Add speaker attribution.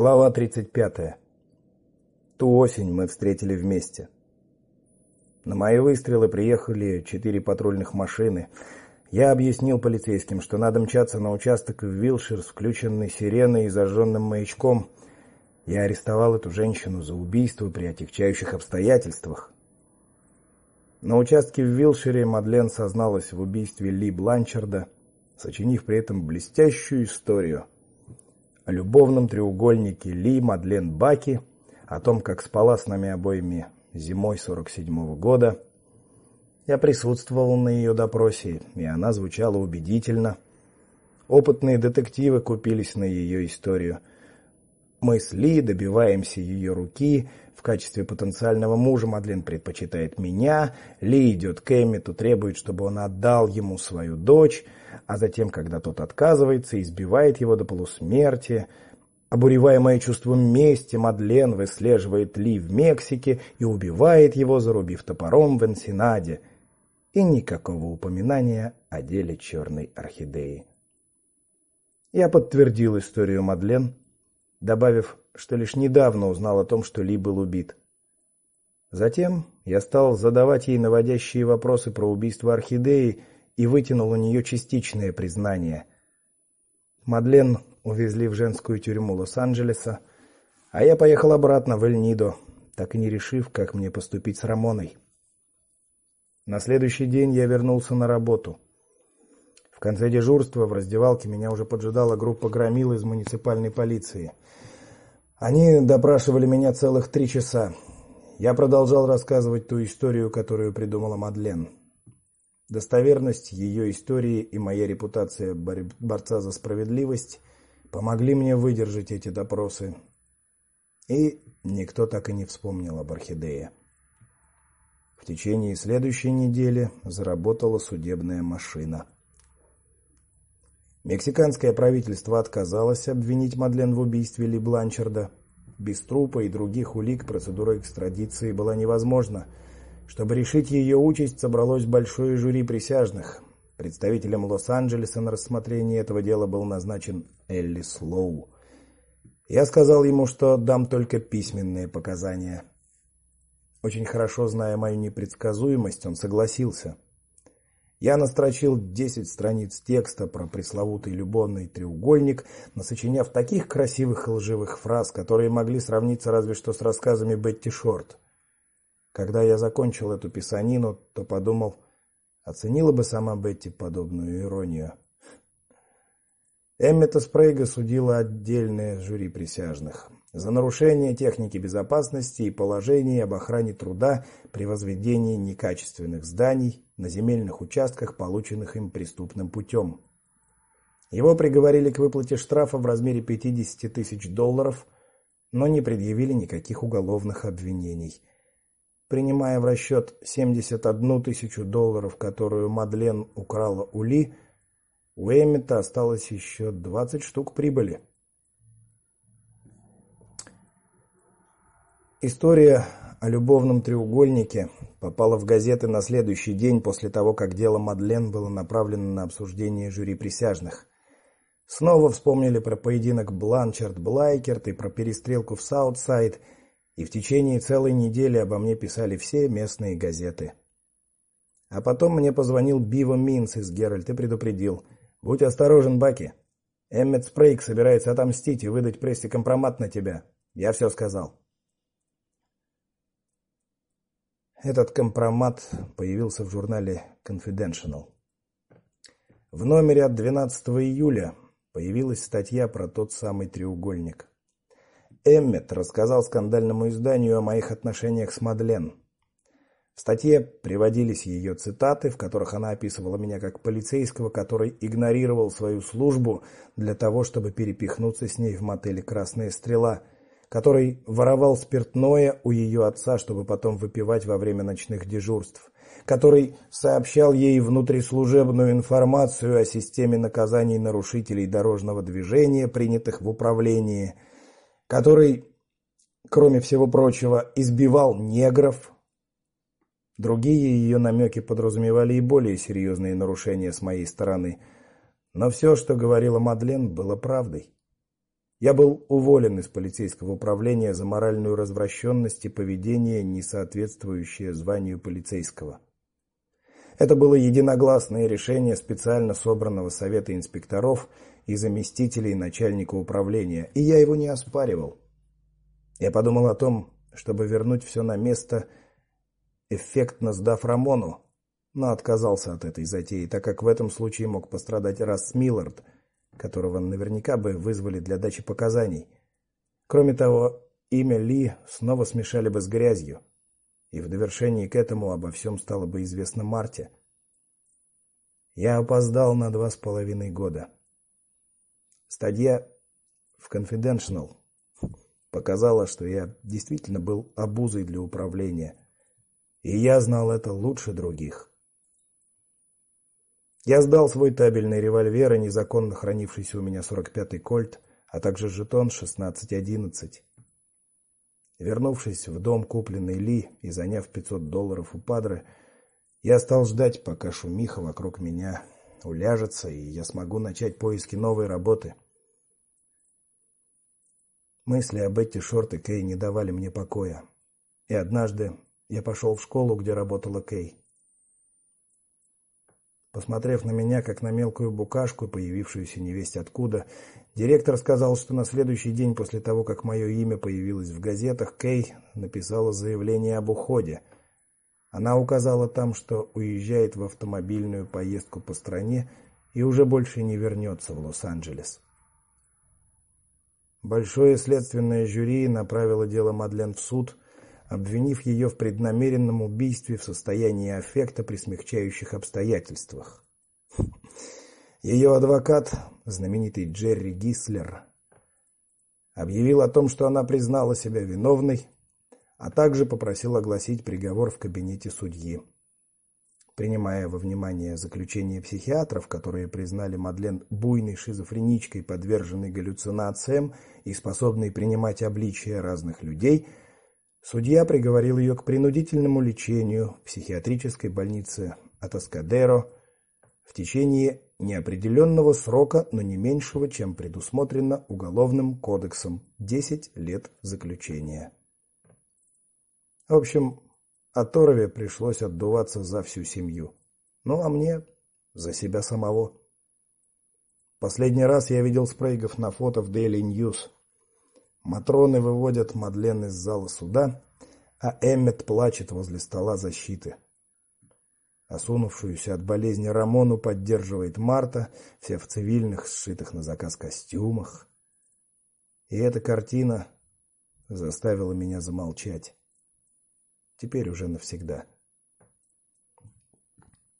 Speaker 1: Глава 35. Ту осень мы встретили вместе. На мои выстрелы приехали четыре патрульных машины. Я объяснил полицейским, что надо мчаться на участок в Вилшир с включенной сиреной и зажженным маячком. Я арестовал эту женщину за убийство при отягчающих обстоятельствах. На участке в Вилшире Мадлен созналась в убийстве Ли Бланчарда, сочинив при этом блестящую историю – о любовном треугольнике Ли Мадлен Баки, о том, как спала с нами обоими зимой 47-го года. Я присутствовал на ее допросе, и она звучала убедительно. Опытные детективы купились на ее историю. Мы с Ли добиваемся ее руки. В качестве потенциального мужа Мадлен предпочитает меня. Ли идет к Эммету, требует, чтобы он отдал ему свою дочь а затем, когда тот отказывается, избивает его до полусмерти. Обуреваемая чувством мести, Мадлен выслеживает Ли в Мексике и убивает его, зарубив топором в Энсенаде. И никакого упоминания о деле черной орхидеи. Я подтвердил историю Мадлен, добавив, что лишь недавно узнал о том, что Ли был убит. Затем я стал задавать ей наводящие вопросы про убийство орхидеи и вытянул у нее частичное признание. Мадлен увезли в женскую тюрьму Лос-Анджелеса, а я поехал обратно в Эль-Нидо, так и не решив, как мне поступить с Рамоной. На следующий день я вернулся на работу. В конце дежурства в раздевалке меня уже поджидала группа громил из муниципальной полиции. Они допрашивали меня целых три часа. Я продолжал рассказывать ту историю, которую придумала Мадлен. Достоверность ее истории и моя репутация борца за справедливость помогли мне выдержать эти допросы. И никто так и не вспомнил об орхидее. В течение следующей недели заработала судебная машина. Мексиканское правительство отказалось обвинить Мадлен в убийстве Ли Бланчарда. Без трупа и других улик процедура экстрадиции была невозможна. Чтобы решить ее участь, собралось большое жюри присяжных. Представителем Лос-Анджелеса на рассмотрение этого дела был назначен Элли Слоу. Я сказал ему, что дам только письменные показания. Очень хорошо зная мою непредсказуемость, он согласился. Я настрочил 10 страниц текста про пресловутый любовный треугольник, насочиняв таких красивых и лживых фраз, которые могли сравниться разве что с рассказами Бетти Шорт. Когда я закончил эту писанину, то подумал, оценила бы сама Бетти подобную иронию. Эммета Спрейга судила отдельное жюри присяжных за нарушение техники безопасности и положений об охране труда при возведении некачественных зданий на земельных участках, полученных им преступным путем. Его приговорили к выплате штрафа в размере 50 тысяч долларов, но не предъявили никаких уголовных обвинений принимая в расчет 71 тысячу долларов, которую Мадлен украла у Ли, у Эммета осталось еще 20 штук прибыли. История о любовном треугольнике попала в газеты на следующий день после того, как дело Мадлен было направлено на обсуждение жюри присяжных. Снова вспомнили про поединок Бланчард-Блайкерт и про перестрелку в Саутсайд – и в течение целой недели обо мне писали все местные газеты. А потом мне позвонил Бива Минс из Геральд и предупредил: "Будь осторожен, Баки. Эммет Спрейк собирается отомстить и выдать прессе компромат на тебя. Я все сказал". Этот компромат появился в журнале Confidential. В номере от 12 июля появилась статья про тот самый треугольник. Эммет рассказал скандальному изданию о моих отношениях с Мадлен. В статье приводились ее цитаты, в которых она описывала меня как полицейского, который игнорировал свою службу для того, чтобы перепихнуться с ней в мотеле Красная стрела, который воровал спиртное у ее отца, чтобы потом выпивать во время ночных дежурств, который сообщал ей внутрислужебную информацию о системе наказаний нарушителей дорожного движения, принятых в управлении который, кроме всего прочего, избивал негров. Другие ее намеки подразумевали и более серьезные нарушения с моей стороны, но все, что говорила Мадлен, было правдой. Я был уволен из полицейского управления за моральную развращенность и поведение, не соответствующее званию полицейского. Это было единогласное решение специально собранного совета инспекторов и заместителей начальника управления, и я его не оспаривал. Я подумал о том, чтобы вернуть все на место, эффектно сдав Рамону, но отказался от этой затеи, так как в этом случае мог пострадать Расс Миллард, которого наверняка бы вызвали для дачи показаний. Кроме того, имя Ли снова смешали бы с грязью, и в довершении к этому обо всем стало бы известно Марте. Я опоздал на два с половиной года. Статья в Confidential показала, что я действительно был обузой для управления, и я знал это лучше других. Я сдал свой табельный револьвер и незаконно хранившийся у меня 45-й кольт, а также жетон 1611. Вернувшись в дом, купленный Ли, и заняв 500 долларов у падре, я стал ждать, пока шумиха вокруг меня уляжется, и я смогу начать поиски новой работы. Мысли об эти шорты Кей не давали мне покоя. И однажды я пошел в школу, где работала Кей. Посмотрев на меня, как на мелкую букашку, появившуюся невесть откуда, директор сказал, что на следующий день после того, как мое имя появилось в газетах, Кей написала заявление об уходе. Она указала там, что уезжает в автомобильную поездку по стране и уже больше не вернется в Лос-Анджелес. Большое следственное жюри направило дело Мадлен в суд обвинив ее в преднамеренном убийстве в состоянии аффекта при смягчающих обстоятельствах. Ее адвокат, знаменитый Джерри Гислер, объявил о том, что она признала себя виновной, а также попросил огласить приговор в кабинете судьи. Принимая во внимание заключение психиатров, которые признали Мадлен буйной шизофреничкой, подверженной галлюцинациям и способной принимать обличия разных людей, Судья приговорил ее к принудительному лечению в психиатрической больнице Атаскадеро в течение неопределенного срока, но не меньшего, чем предусмотрено уголовным кодексом 10 лет заключения. В общем, Аторове пришлось отдуваться за всю семью. Ну а мне за себя самого. Последний раз я видел Спрейгов на фото в Daily News. Матроны выводят Мадлен из зала суда, а Эммет плачет возле стола защиты. Осунувшуюся от болезни Рамону поддерживает Марта, все в цивильных, сшитых на заказ костюмах. И эта картина заставила меня замолчать. Теперь уже навсегда.